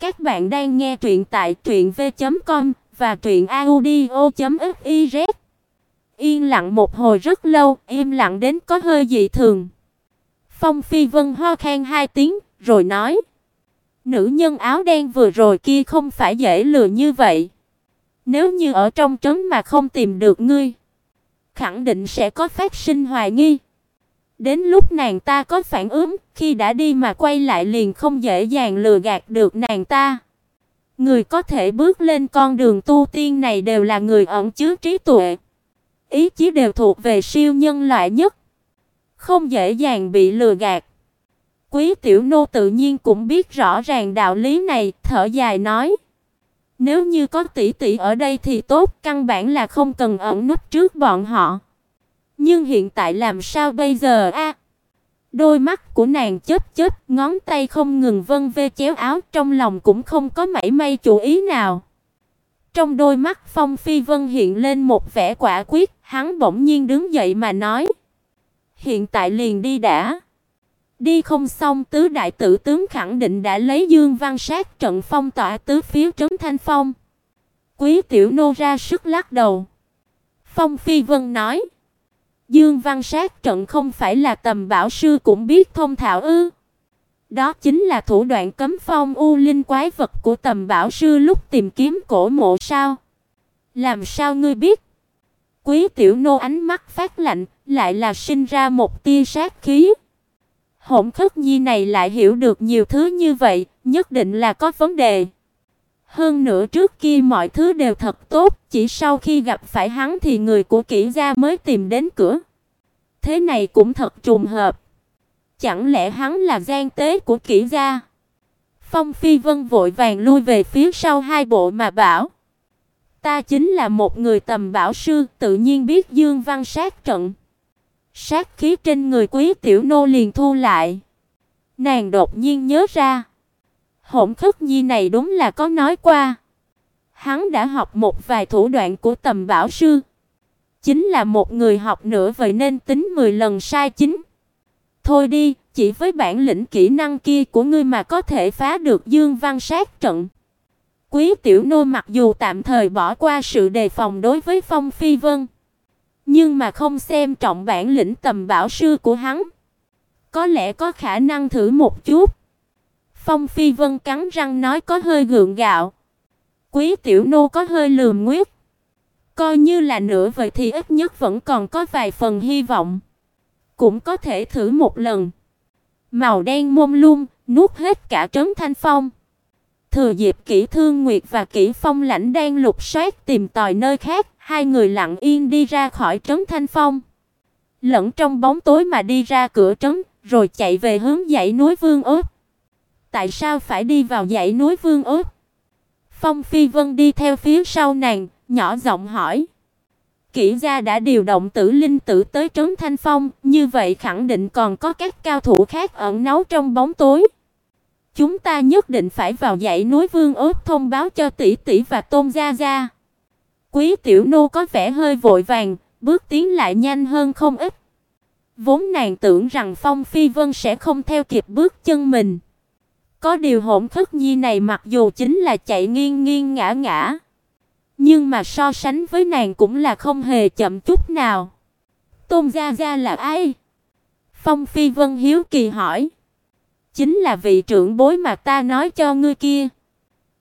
Các bạn đang nghe truyện tại truyệnv.com và truyệnaudio.fiz. Yên lặng một hồi rất lâu, im lặng đến có hơi dị thường. Phong Phi Vân ho khan hai tiếng, rồi nói: "Nữ nhân áo đen vừa rồi kia không phải dễ lừa như vậy. Nếu như ở trong trấn mà không tìm được ngươi, khẳng định sẽ có phát sinh hoài nghi." Đến lúc nàng ta có phản ứng, khi đã đi mà quay lại liền không dễ dàng lừa gạt được nàng ta. Người có thể bước lên con đường tu tiên này đều là người ẩn chứa trí tuệ, ý chí đều thuộc về siêu nhân loại nhất, không dễ dàng bị lừa gạt. Quý tiểu nô tự nhiên cũng biết rõ ràng đạo lý này, thở dài nói: "Nếu như có tỷ tỷ ở đây thì tốt, căn bản là không cần ẩn núp trước bọn họ." Nhưng hiện tại làm sao bây giờ a? Đôi mắt của nàng chớp chớp, ngón tay không ngừng vân vê chéo áo, trong lòng cũng không có mảy may chủ ý nào. Trong đôi mắt Phong Phi Vân hiện lên một vẻ quả quyết, hắn bỗng nhiên đứng dậy mà nói: "Hiện tại liền đi đã." Đi không xong, tứ đại tử tướng khẳng định đã lấy Dương Văn Sát trận phong tỏa tứ phía trấn Thanh Phong. Quý tiểu nô ra sức lắc đầu. Phong Phi Vân nói: Dương Văn Sát trận không phải là tầm bảo sư cũng biết thông thạo ư? Đó chính là thủ đoạn cấm phong u linh quái vật của tầm bảo sư lúc tìm kiếm cổ mộ sao? Làm sao ngươi biết? Quý tiểu nô ánh mắt phát lạnh, lại là sinh ra một tia sát khí. Hỗn Khất Nhi này lại hiểu được nhiều thứ như vậy, nhất định là có vấn đề. Hơn nữa trước kia mọi thứ đều thật tốt, chỉ sau khi gặp phải hắn thì người của Kỷ gia mới tìm đến cửa. Thế này cũng thật trùng hợp. Chẳng lẽ hắn là gian tế của Kỷ gia? Phong Phi Vân vội vàng lui về phía sau hai bộ mà bảo: "Ta chính là một người tầm bảo sư, tự nhiên biết Dương Văn sát trận." Sát khí trên người Quý tiểu nô liền thu lại. Nàng đột nhiên nhớ ra, Hỗn Khất Nhi này đúng là có nói qua. Hắn đã học một vài thủ đoạn của tầm bảo sư. Chính là một người học nữa vậy nên tính 10 lần sai chính. Thôi đi, chỉ với bản lĩnh kỹ năng kia của ngươi mà có thể phá được Dương Văn sát trận. Quý tiểu nô mặc dù tạm thời bỏ qua sự đề phòng đối với Phong Phi Vân, nhưng mà không xem trọng bản lĩnh tầm bảo sư của hắn. Có lẽ có khả năng thử một chút. Phong Phi Vân cắn răng nói có hơi gượng gạo. Quý tiểu nô có hơi lườm nguyết. Coi như là nửa vậy thì ít nhất vẫn còn có vài phần hy vọng. Cũng có thể thử một lần. Màu đen mông lung, nuốt hết cả trấn thanh phong. Thừa dịp Kỷ Thương Nguyệt và Kỷ Phong Lãnh đang lục soát tìm tòi nơi khác, hai người lặng yên đi ra khỏi trấn Thanh Phong. Lẫn trong bóng tối mà đi ra cửa trấn, rồi chạy về hướng dãy núi Vương Ước. Tại sao phải đi vào dãy núi Vương Ước? Phong Phi Vân đi theo phía sau nàng, nhỏ giọng hỏi. Kỷ gia đã điều động tử linh tử tới trấn Thanh Phong, như vậy khẳng định còn có các cao thủ khác ẩn náu trong bóng tối. Chúng ta nhất định phải vào dãy núi Vương Ước thông báo cho tỷ tỷ và Tôn gia gia. Quý tiểu nô có vẻ hơi vội vàng, bước tiến lại nhanh hơn không ít. Vốn nàng tưởng rằng Phong Phi Vân sẽ không theo kịp bước chân mình. Có điều hỗn khất nhi này mặc dù chính là chạy nghiêng nghiêng ngã ngã, nhưng mà so sánh với nàng cũng là không hề chậm chút nào. Tôn gia gia là ai? Phong Phi Vân hiếu kỳ hỏi. Chính là vị trưởng bối mà ta nói cho ngươi kia.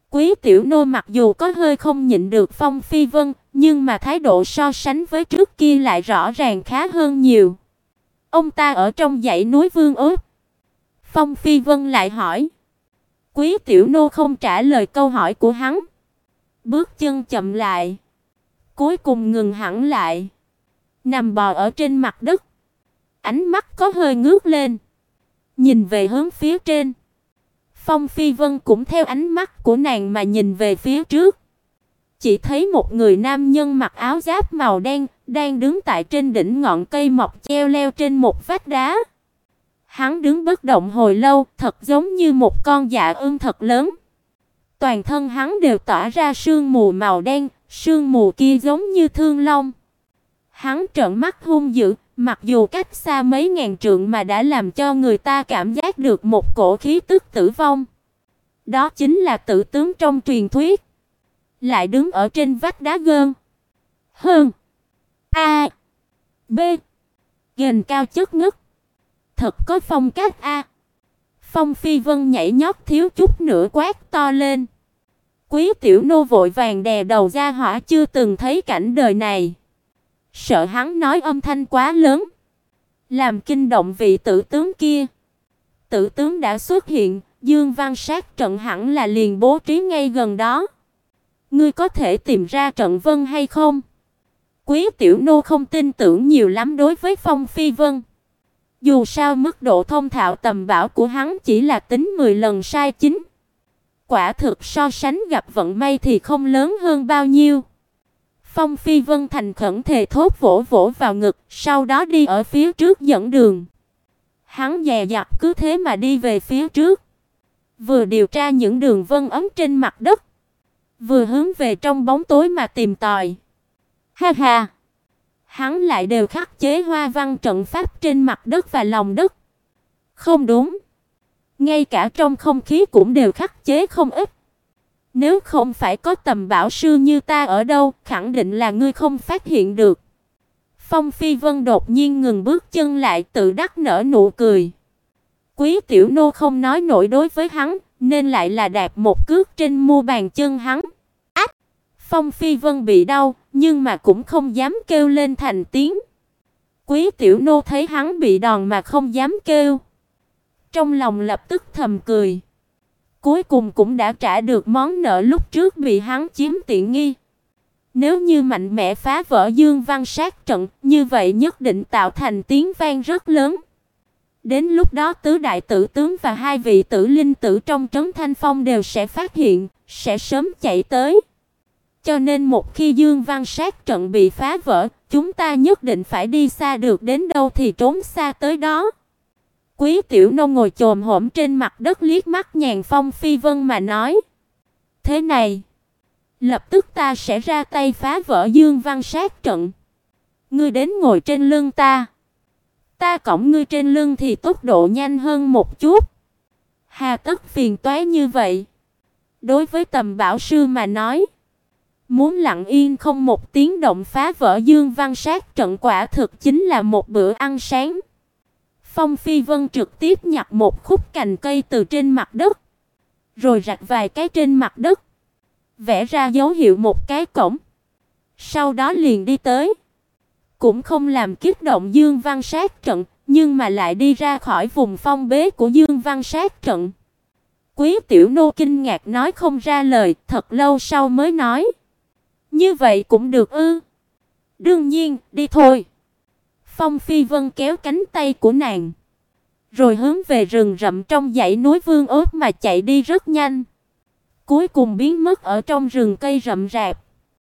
Quý tiểu nô mặc dù có hơi không nhịn được Phong Phi Vân, nhưng mà thái độ so sánh với trước kia lại rõ ràng khá hơn nhiều. Ông ta ở trong dãy núi Vương Ước. Phong Phi Vân lại hỏi. Quý tiểu nô không trả lời câu hỏi của hắn. Bước chân chậm lại, cuối cùng ngừng hẳn lại, nằm bò ở trên mặt đất. Ánh mắt có hơi ngước lên, nhìn về hướng phía trên. Phong Phi Vân cũng theo ánh mắt của nàng mà nhìn về phía trước. Chỉ thấy một người nam nhân mặc áo giáp màu đen đang đứng tại trên đỉnh ngọn cây mọc treo leo trên một vách đá. Hắn đứng bất động hồi lâu, thật giống như một con dạ ưng thật lớn. Toàn thân hắn đều tỏa ra sương mù màu đen, sương mù kia giống như thương long. Hắn trợn mắt hung dữ, mặc dù cách xa mấy ngàn trượng mà đã làm cho người ta cảm giác được một cổ khí tức tử vong. Đó chính là tử tướng trong truyền thuyết. Lại đứng ở trên vách đá gơn. Hơn. A. B. gần cao chất ngất. Thật có phong cách a. Phong Phi Vân nhảy nhót thiếu chút nữa quát to lên. Quý tiểu nô vội vàng đè đầu ra hỏa chưa từng thấy cảnh đời này. Sợ hắn nói âm thanh quá lớn, làm kinh động vị tử tướng kia. Tử tướng đã xuất hiện, Dương Văn Sát trận hẳn là liền bố trí ngay gần đó. Ngươi có thể tìm ra trận vân hay không? Quý tiểu nô không tin tưởng nhiều lắm đối với Phong Phi Vân. Dù sao mức độ thông thạo tầm bảo của hắn chỉ là tính 10 lần sai chính. Quả thực so sánh gặp vận may thì không lớn hơn bao nhiêu. Phong Phi Vân thành khẩn thề thốt vỗ vỗ vào ngực, sau đó đi ở phía trước dẫn đường. Hắn dè dặt cứ thế mà đi về phía trước, vừa điều tra những đường vân ấm trên mặt đất, vừa hướng về trong bóng tối mà tìm tòi. Ha ha. Hắn lại đều khắc chế hoa văn trận pháp trên mặt đất và lòng đất. Không đúng. Ngay cả trong không khí cũng đều khắc chế không ít. Nếu không phải có tầm bảo sư như ta ở đâu, khẳng định là ngươi không phát hiện được. Phong Phi Vân đột nhiên ngừng bước chân lại, tự đắc nở nụ cười. Quý tiểu nô không nói nổi đối với hắn, nên lại là đạp một cước trên mu bàn chân hắn. Ách! Phong Phi Vân bị đau, nhưng mà cũng không dám kêu lên thành tiếng. Quý tiểu nô thấy hắn bị đòn mà không dám kêu. Trong lòng lập tức thầm cười. Cuối cùng cũng đã trả được món nợ lúc trước bị hắn chiếm tiện nghi. Nếu như mạnh mẽ phá vỡ Dương Văn sát trận, như vậy nhất định tạo thành tiếng vang rất lớn. Đến lúc đó tứ đại tử tướng và hai vị tử linh tử trong trấn Thanh Phong đều sẽ phát hiện, sẽ sớm chạy tới. Cho nên một khi Dương Văn sát trận bị phá vỡ, chúng ta nhất định phải đi xa được đến đâu thì trốn xa tới đó. Quý Tiểu Nông ngồi chồm hổm trên mặt đất liếc mắt nhàn Phong Phi Vân mà nói: "Thế này, lập tức ta sẽ ra tay phá vỡ Dương Văn sát trận. Ngươi đến ngồi trên lưng ta, ta cõng ngươi trên lưng thì tốc độ nhanh hơn một chút. Hà tất phiền toái như vậy?" Đối với Tầm Bảo sư mà nói, muốn lặng yên không một tiếng động phá vỡ Dương Văn sát trận quả thực chính là một bữa ăn sáng. Phong Phi Vân trực tiếp nhặt một khúc cành cây từ trên mặt đất, rồi rạch vài cái trên mặt đất, vẽ ra dấu hiệu một cái cổng. Sau đó liền đi tới, cũng không làm kích động Dương Văn Sát trận, nhưng mà lại đi ra khỏi vùng phong bế của Dương Văn Sát trận. Quý Tiểu Nô kinh ngạc nói không ra lời, thật lâu sau mới nói: "Như vậy cũng được ư?" "Đương nhiên, đi thôi." Phong Phi Vân kéo cánh tay của nàng, rồi hướng về rừng rậm trong dãy núi Vương Ốt mà chạy đi rất nhanh. Cuối cùng biến mất ở trong rừng cây rậm rạp.